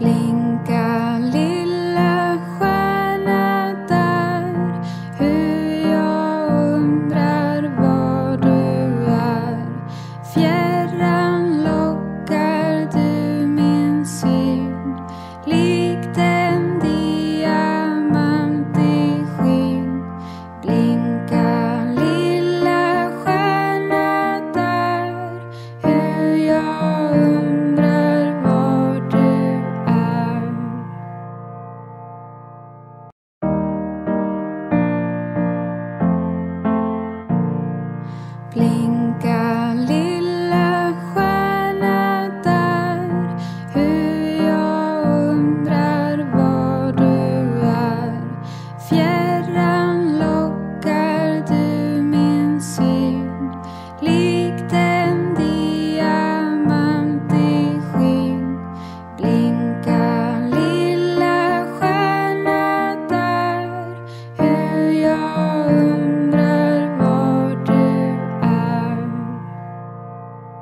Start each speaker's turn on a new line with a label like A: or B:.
A: Blinka, playing